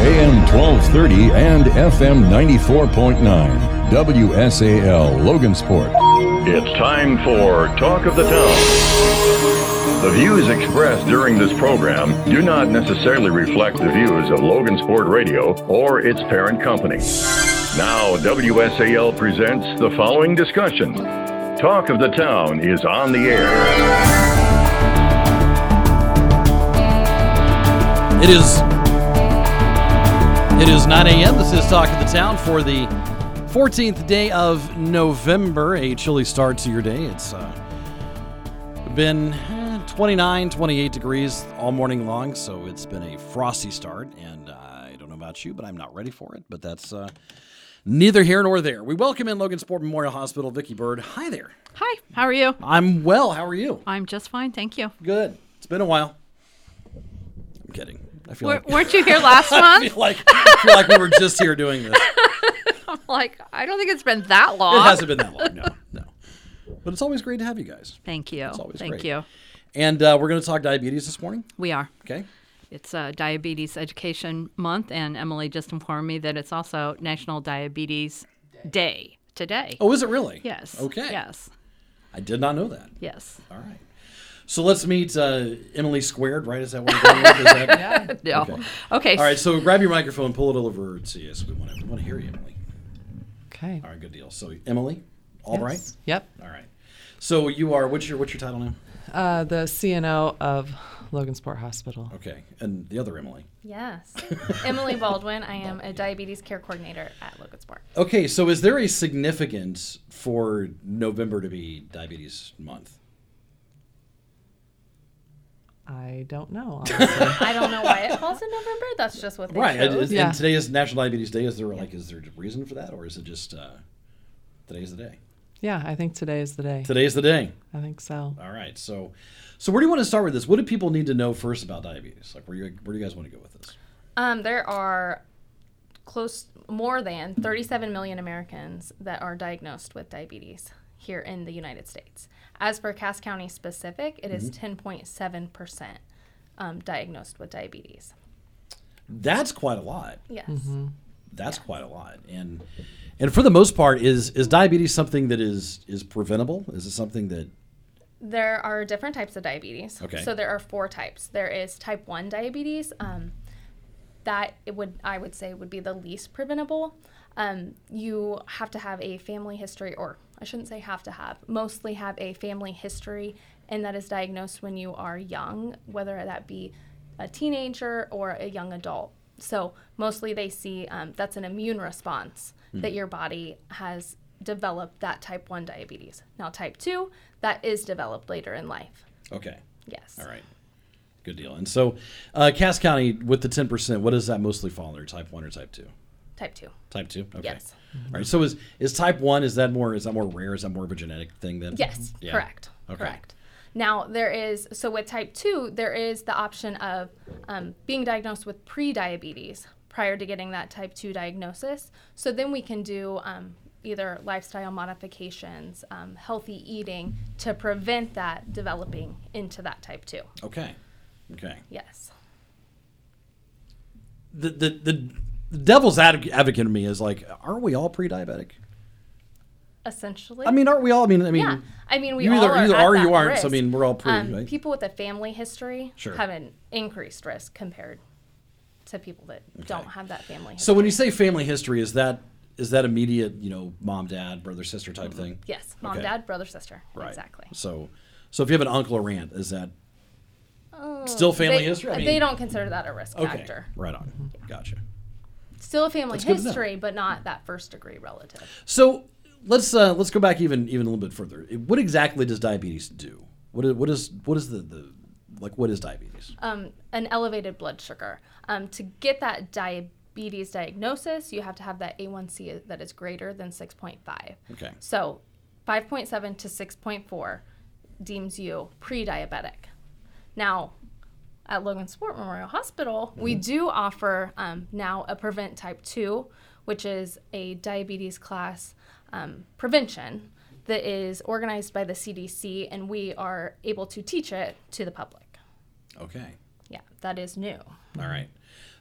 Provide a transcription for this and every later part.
AM 1230 and FM 94.9. WSAL Logansport. It's time for Talk of the Town. The views expressed during this program do not necessarily reflect the views of Logansport Radio or its parent company. Now, WSAL presents the following discussion. Talk of the Town is on the air. It is. It is 9 a.m. This is Talk of the Town for the 14th day of November. A chilly start to your day. It's uh, been eh, 29, 28 degrees all morning long, so it's been a frosty start. And uh, I don't know about you, but I'm not ready for it. But that's uh, neither here nor there. We welcome in Logansport Memorial Hospital, Vicky Bird. Hi there. Hi, how are you? I'm well. How are you? I'm just fine, thank you. Good. It's been a while. I'm kidding. I feel W- like weren't you here last I month? feel like I feel like we were just here doing this. I'm like, I don't think it's been that long. It hasn't been that long, no, no. But it's always great to have you guys. Thank you. It's always Thank great. you. And uh, we're going to talk diabetes this morning. We are. Okay. It's uh, Diabetes Education Month, and Emily just informed me that it's also National Diabetes Day today. Oh, is it really? yes. Okay. Yes. I did not know that. Yes. All right. So let's meet uh, Emily Squared, right? Is that what we're going with? Is that... No. Okay. Okay. All right. So grab your microphone, pull it over to us. We want to, we want to hear you, Emily. Okay. All right. Good deal. So Emily, all right. Yes. Yep. All right. So you are what's your what's your title now? Uh, the CNO of Logansport Hospital. Okay. And the other Emily. Yes. Emily Baldwin. I am a diabetes care coordinator at Logansport. Okay, so is there a significance for November to be Diabetes Month? I don't know. I don't know why it falls in November. That's just what they Right, and, chose. Yeah. and today is National Diabetes Day. Is there like is there a reason for that, or is it just uh, today's the day? yeah, I think today is the day. Today is the day. I think so. All right, so so where do you want to start with this? What do people need to know first about diabetes? Like where you where do you guys want to go with this? Um, there are close more than 37 million Americans that are diagnosed with diabetes here in the United States. As for Cass County specific, it is 10.7 percent um, diagnosed with diabetes. That's quite a lot. Yes. That's quite a lot, and and for the most part, is is diabetes something that is is preventable? Is it something that There are different types of diabetes. Okay. So there are four types. There is type 1 diabetes. Um, that it would I would say would be the least preventable. Um, you have to have a family history, or I shouldn't say have to have, mostly have a family history, and that is diagnosed when you are young, whether that be a teenager or a young adult. So mostly they see um, that's an immune response that your body has developed that type 1 diabetes. Now, type 2, that is developed later in life. okay? Yes. All right. Good deal. And so, uh, Cass County with the ten percent, what does that mostly fall under? Type one or type two? Type 2. Type two. Okay. Yes. All right. So is is type one? Is that more? Is that more rare? Is that more of a genetic thing then? Yes, Yeah. correct. Okay. Correct. Now, there is, so with type 2, there is the option of um, being diagnosed with pre diabetes prior to getting that type 2 diagnosis. So then we can do um, either lifestyle modifications, um, healthy eating to prevent that developing into that type 2. Okay. Okay. Yes. The the the, the devil's advocate in me is like, aren't we all pre-diabetic? Essentially. I mean, aren't we all? I mean, I mean, yeah, I mean, we you all either are either at are that you aren't. Risk. So I mean, we're all pre, um, right? People with a family history Sure. have an increased risk compared to people that don't have that family history. So when you say family history, is that is that immediate? You know, mom, dad, brother, sister type thing? yes, mom, Okay. dad, brother, sister, Right. exactly. So, so if you have an uncle or aunt, is that still family they, history? I mean, they don't consider that a risk Okay. factor. Right on. Gotcha. Still a family That's good to know. history, but not that first degree relative. So let's uh, let's go back even even a little bit further. What exactly does diabetes do? What is what is what is the, the like what is diabetes? Um, an elevated blood sugar. Um, to get that diabetes diagnosis, you have to have that A1C that is greater than 6.5. Okay. So 5.7 to 6.4 deems you pre diabetic. Now, at Logansport Memorial Hospital, we do offer um, now a Prevent Type 2, which is a diabetes class um, prevention that is organized by the CDC, and we are able to teach it to the public. Okay. Yeah, that is new. All right.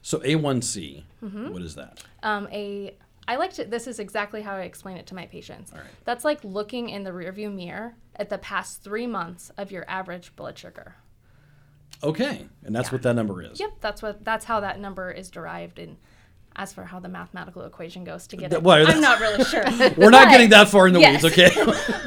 So A1C, Mm-hmm. what is that? Um, a I like to. This is exactly how I explain it to my patients. right. That's like looking in the rearview mirror at the past three months of your average blood sugar. Okay, and that's what that number is. Yep, that's what. That's how that number is derived. And as for how the mathematical equation goes to get it, well, I'm not really sure. We're not getting that far in the yes. weeds, okay?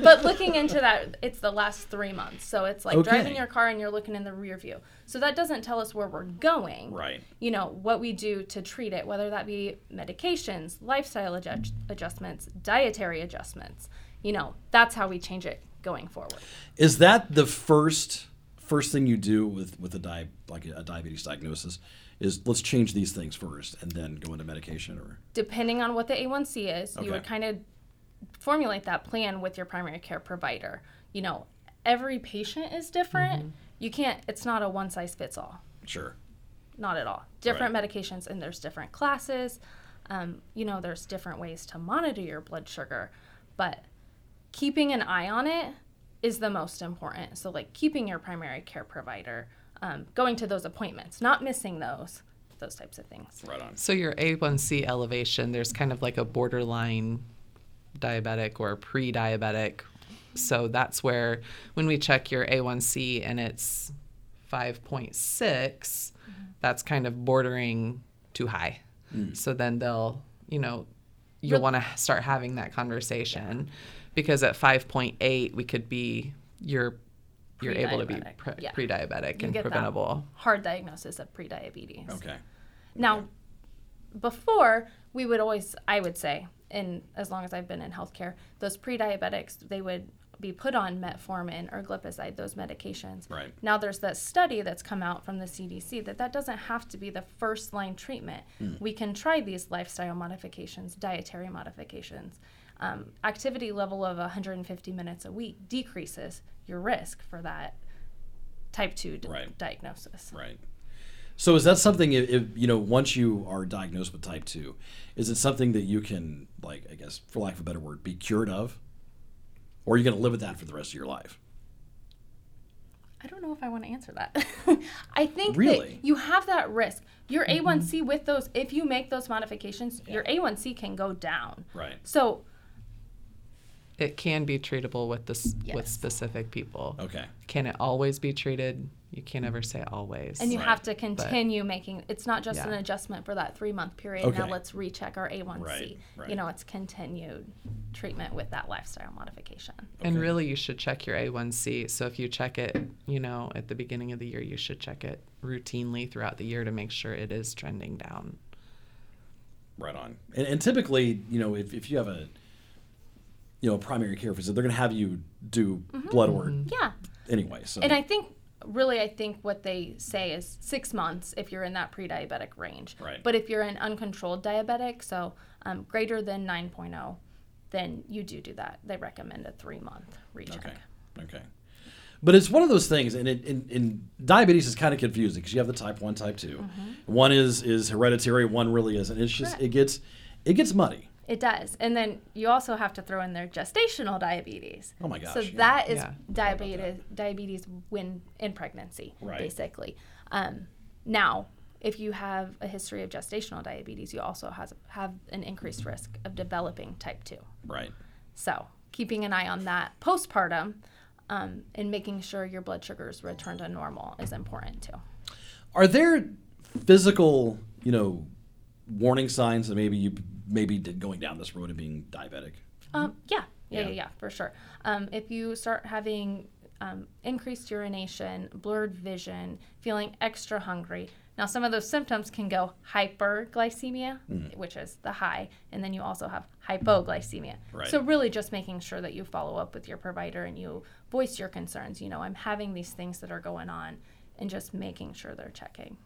but looking into that, it's the last three months. So it's like Okay. driving your car and you're looking in the rear view. So that doesn't tell us where we're going. Right. You know, what we do to treat it, whether that be medications, lifestyle adjust- adjustments, dietary adjustments. You know, that's how we change it going forward. Is that the first first thing you do with with a di- like a diabetes diagnosis? Is let's change these things first and then go into medication or Depending on what the A1C is, you would kind of formulate that plan with your primary care provider. You know, every patient is different. You can't, it's not a one size fits all. sure. not at all. Different medications, and there's different classes. Um, you know, there's different ways to monitor your blood sugar, but keeping an eye on it is the most important. So, like keeping your primary care provider, um, going to those appointments, not missing those, those types of things. Right on. So your A1C elevation, there's kind of like a borderline diabetic or pre-diabetic. So that's where when we check your A1C and it's 5.6, that's kind of bordering too high. So then they'll, you know, you'll want to start having that conversation because at 5.8 we could be you're you're able to be Pre-diabetic, yeah. pre-diabetic You and get that preventable. hard diagnosis of prediabetes. Okay. Now, before we would always, I would say, and as long as I've been in healthcare, those pre-diabetics they would be put on metformin or glipizide, those medications. Right. Now there's that study that's come out from the CDC that that doesn't have to be the first line treatment. Hmm. We can try these lifestyle modifications, dietary modifications. Um, activity level of 150 minutes a week decreases your risk for that type 2 d- Right. diagnosis. Right. So is that something if, if you know once you are diagnosed with type two, is it something that you can like I guess for lack of a better word be cured of, or are you going to live with that for the rest of your life? I don't know if I want to answer that. I think Really? that you have that risk. Your Mm-hmm. A1C with those, if you make those modifications, your A1C can go down. Right. So it can be treatable with this with specific people. Okay. Can it always be treated? You can't ever say always. And you Right. have to continue making. It's not just an adjustment for that three month period. Okay. Now let's recheck our A1C. Right, right. You know, it's continued treatment with that lifestyle modification. And really, you should check your A1C. So if you check it, you know, at the beginning of the year, you should check it routinely throughout the year to make sure it is trending down. Right on. And, and typically, you know, if, if you have a you know primary care physician, they're going to have you do mm-hmm. blood work mm-hmm. Yeah. anyway. So And I think, really, I think what they say is six months if you're in that pre diabetic range. Right. But if you're an uncontrolled diabetic, so um, greater than 9.0, then you do do that. They recommend a three month recheck. Okay. Okay. But it's one of those things, and it, in, in diabetes is kind of confusing because you have the type one, type 2 mm-hmm. One is is hereditary, one really isn't. It's just Correct. it gets it gets muddy. It does. And then you also have to throw in their gestational diabetes. Oh my gosh, So yeah. that is Yeah. diabetes diabetes when in pregnancy, Right. basically. Um, now, if you have a history of gestational diabetes, you also has, have an increased risk of developing type 2. Right. So, keeping an eye on that postpartum um, and making sure your blood sugars return to normal is important too. Are there physical, you know, warning signs that maybe you maybe did going down this road of being diabetic? Um, yeah, yeah, Yeah. yeah, yeah, for sure. Um, if you start having um, increased urination, blurred vision, feeling extra hungry, now some of those symptoms can go hyperglycemia, Mm. which is the high, and then you also have hypoglycemia. Right. So really, just making sure that you follow up with your provider and you voice your concerns. You know, I'm having these things that are going on, and just making sure they're checking.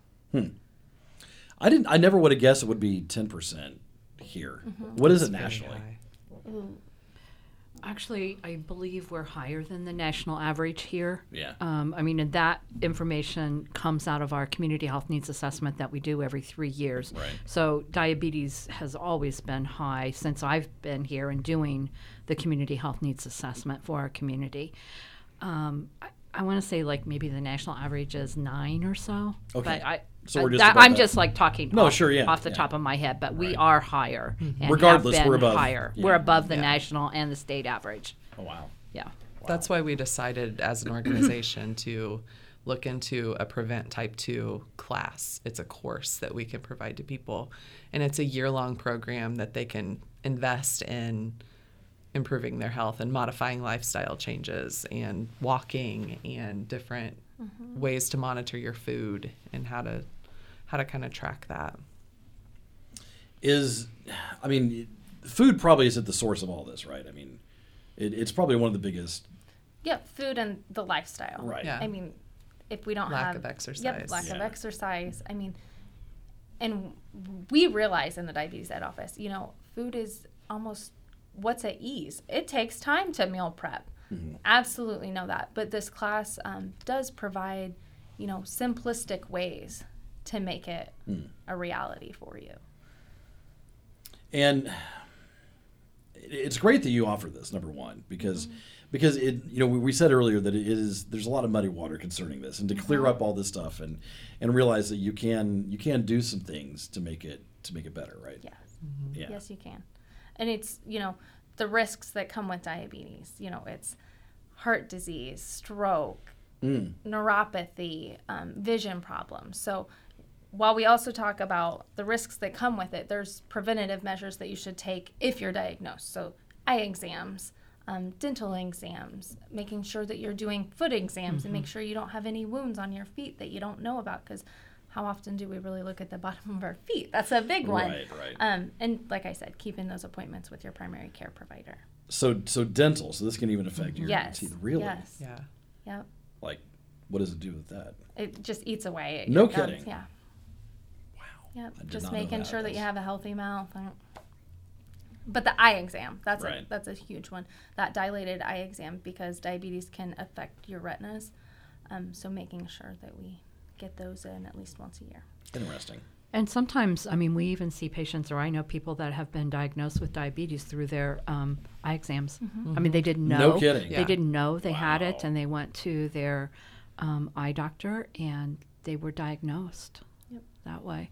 I didn't. I never would have guessed it would be ten percent here. Mm-hmm. What is it nationally? high. Actually, I believe we're higher than the national average here. Yeah. Um, I mean, and that information comes out of our community health needs assessment that we do every three years. Right. So diabetes has always been high since I've been here and doing the community health needs assessment for our community. Um, I, I want to say like maybe the national average is nine or so. Okay. But I, so we're just that, I'm that. just like talking. No, off, sure, yeah, off the yeah. top of my head, but we are higher. Mm-hmm. and have Regardless, we're above- higher. yeah, We're above the yeah. national and the state average. Oh wow. Yeah. That's why we decided as an organization to look into a prevent type 2 class. It's a course that we can provide to people and it's a year-long program that they can invest in improving their health and modifying lifestyle changes and walking and different mm-hmm. ways to monitor your food and how to how to kind of track that. Is, I mean, food probably is at the source of all this, right? I mean, it, it's probably one of the biggest. yeah food and the lifestyle. Right. Yeah. I mean, if we don't have Lack have of exercise. Yep, lack of exercise. I mean, and we realize in the diabetes ed office, you know, food is almost what's at ease. It takes time to meal prep. Mm-hmm. Absolutely know that. But this class um, does provide, you know, simplistic ways to make it mm. a reality for you. And it's great that you offer this number one because mm-hmm. because it you know we, we said earlier that it is there's a lot of muddy water concerning this and to clear uh-huh. up all this stuff and and realize that you can you can do some things to make it to make it better right Yes. Mm-hmm. yeah Yes, you can. And it's, you know, the risks that come with diabetes. You know, it's heart disease, stroke, neuropathy, um, vision problems. So while we also talk about the risks that come with it, there's preventative measures that you should take if you're diagnosed. So eye exams, um, dental exams, making sure that you're doing foot exams and make sure you don't have any wounds on your feet that you don't know about because how often do we really look at the bottom of our feet? That's a big one. Right, right. Um, and like I said, keeping those appointments with your primary care provider. so so dental so this can even affect your yes. teeth really Yes. Yeah. Yep. like what does it do with that It just eats away. at No your gums. kidding. Yeah. wow Yep. I Just making that. sure that you have a healthy mouth. But the eye exam, that's a, that's a huge one. That dilated eye exam because diabetes can affect your retinas. Um, so making sure that we get those in at least once a year. interesting And sometimes, I mean, we even see patients, or I know people that have been diagnosed with diabetes through their um, eye exams. I mean, they didn't know. No kidding. They Yeah. didn't know they had it, and they went to their um, eye doctor, and they were diagnosed Yep. that way.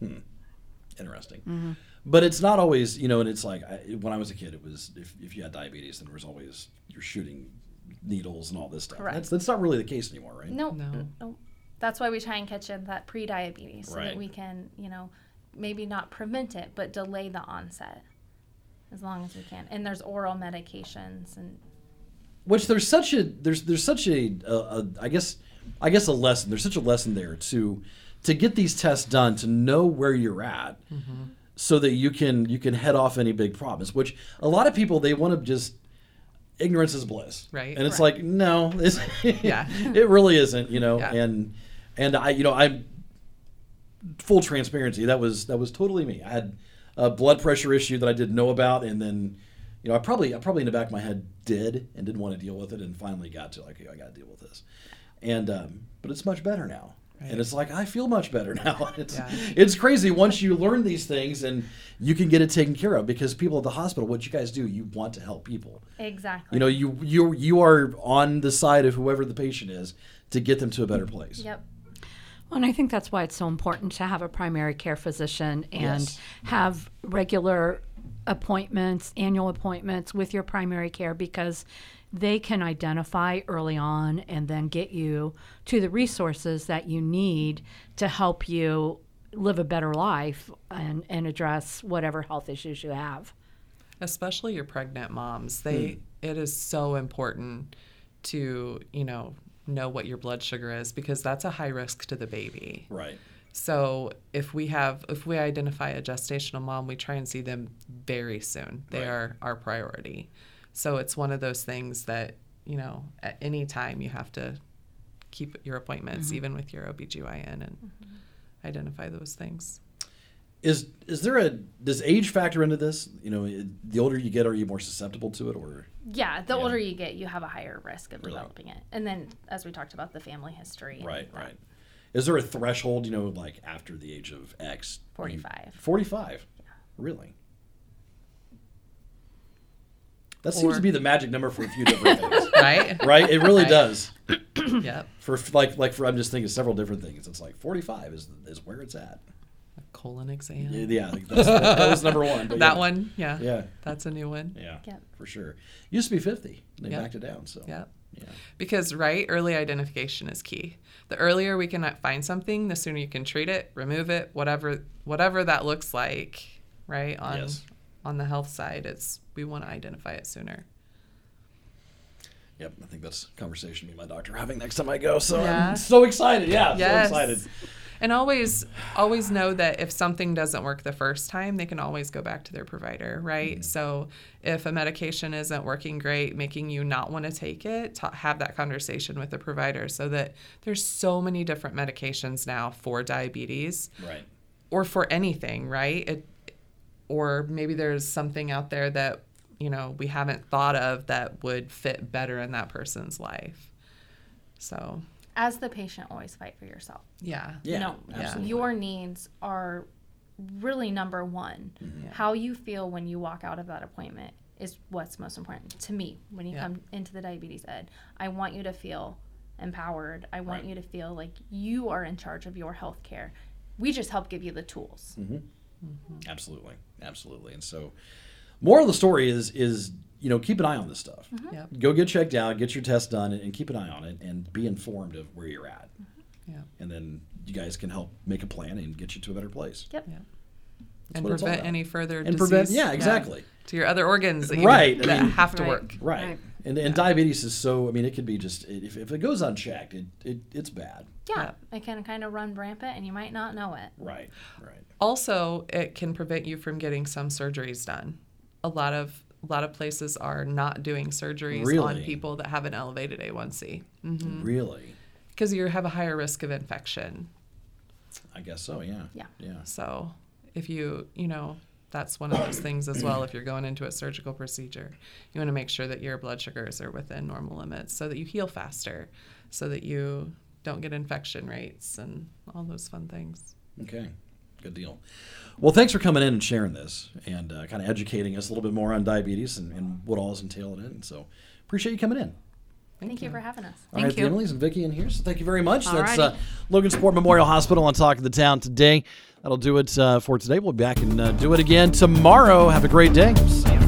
Hmm. interesting but it's not always you know and it's like I, when i was a kid it was if, if you had diabetes then there was always you're shooting needles and all this stuff Correct. that's that's not really the case anymore right No, No. no. No. That's why we try and catch in that pre-diabetes so Right. that we can, you know, maybe not prevent it, but delay the onset as long as we can. And there's oral medications and which there's such a there's there's such a, a, a I guess I guess a lesson there's such a lesson there to to get these tests done to know where you're at mm-hmm. so that you can you can head off any big problems which a lot of people they want to just ignorance is bliss Right. and it's like no it's, Yeah. it really isn't you know Yeah. and and I you know I full transparency. That was that was totally me. I had a blood pressure issue that I didn't know about and then you know I probably I probably in the back of my head did and didn't want to deal with it and finally got to like I got to deal with this. And um, but it's much better now. And it's like I feel much better now. It's Yeah. it's crazy. Once you learn these things and you can get it taken care of because people at the hospital what you guys do you want to help people. Exactly. you know you you you are on the side of whoever the patient is to get them to a better place. Yep. Well, and I think that's why it's so important to have a primary care physician and Yes. have regular appointments, annual appointments with your primary care because they can identify early on and then get you to the resources that you need to help you live a better life and, and address whatever health issues you have. especially your pregnant moms they hmm. it is so important to you know know what your blood sugar is because that's a high risk to the baby. Right. So if we have if we identify a gestational mom we try and see them very soon. They Right. are our priority. So it's one of those things that you know at any time you have to keep your appointments mm-hmm. even with your obgyn and mm-hmm. identify those things is is there a does age factor into this you know the older you get are you more susceptible to it or Yeah, the Yeah. older you get, you have a higher risk of Really? developing it. And then, as we talked about, the family history. right right is there a threshold you know like after the age of x 45. 45 really That seems to be the magic number for a few different things, right? right? It really Right. does. Yep. For like like for I'm just thinking several different things. It's like 45 is is where it's at. Colon exam. Yeah, yeah that's, that was number one. That yeah. one, yeah. Yeah. That's a new one. Yeah, Yep. for sure. Used to be 50. They Yeah. backed it down. So Yep. yeah. Because right, early identification is key. The earlier we can uh, find something, the sooner you can treat it, remove it, whatever whatever that looks like, right? On Yes. on the health side, it's we want to identify it sooner. Yep, I think that's a conversation me and my doctor are having next time I go. So Yeah. I'm so excited. Yeah, Yes. so excited. And always always know that if something doesn't work the first time, they can always go back to their provider, right? Mm-hmm. So if a medication isn't working great, making you not want to take it, ta have that conversation with the provider so that there's so many different medications now for diabetes Right. or for anything, right? It, or maybe there's something out there that you know we haven't thought of that would fit better in that person's life. So As the patient, always fight for yourself. yeah, Yeah. no, absolutely. your needs are really number one. Mm-hmm. How you feel when you walk out of that appointment is what's most important to me when you Yeah. come into the diabetes ed. I want you to feel empowered. I want Right. you to feel like you are in charge of your health care. We just help give you the tools. Absolutely, absolutely. And so, moral of the story is is you know keep an eye on this stuff. Mm-hmm. Yep. Go get checked out, get your test done, and, and keep an eye on it, and be informed of where you're at. Mm-hmm. yeah. And then you guys can help make a plan and get you to a better place. Yep. Yeah. That's and what it's all prevent any further And prevent- disease, yeah, exactly. to your other organs that, you- Right, I that mean- have to Right. work. Right. Right. And, and diabetes is so. I mean, it could be just if, if it goes unchecked, it, it it's bad. Yeah, it can kind of run rampant and you might not know it. Right. Right. Also, it can prevent you from getting some surgeries done. A lot of a lot of places are not doing surgeries on people that have an elevated A1C mm-hmm. Really. because you have a higher risk of infection. I guess so. Yeah. Yeah. Yeah. So, if you, you know, that's one of those things as well. If you're going into a surgical procedure, you want to make sure that your blood sugars are within normal limits so that you heal faster, so that you don't get infection rates and all those fun things. Okay, good deal. Well, thanks for coming in and sharing this and uh, kind of educating us a little bit more on diabetes and, and what all is entailed in it. And so appreciate you coming in. Thank, you for having us. All Thank right, you. the Emily's and Vicky in here. So thank you very much. All That's righty. uh, Logansport Memorial Hospital on Talk of the Town today. That'll do it uh, for today. We'll be back and uh, do it again tomorrow. Have a great day. See you.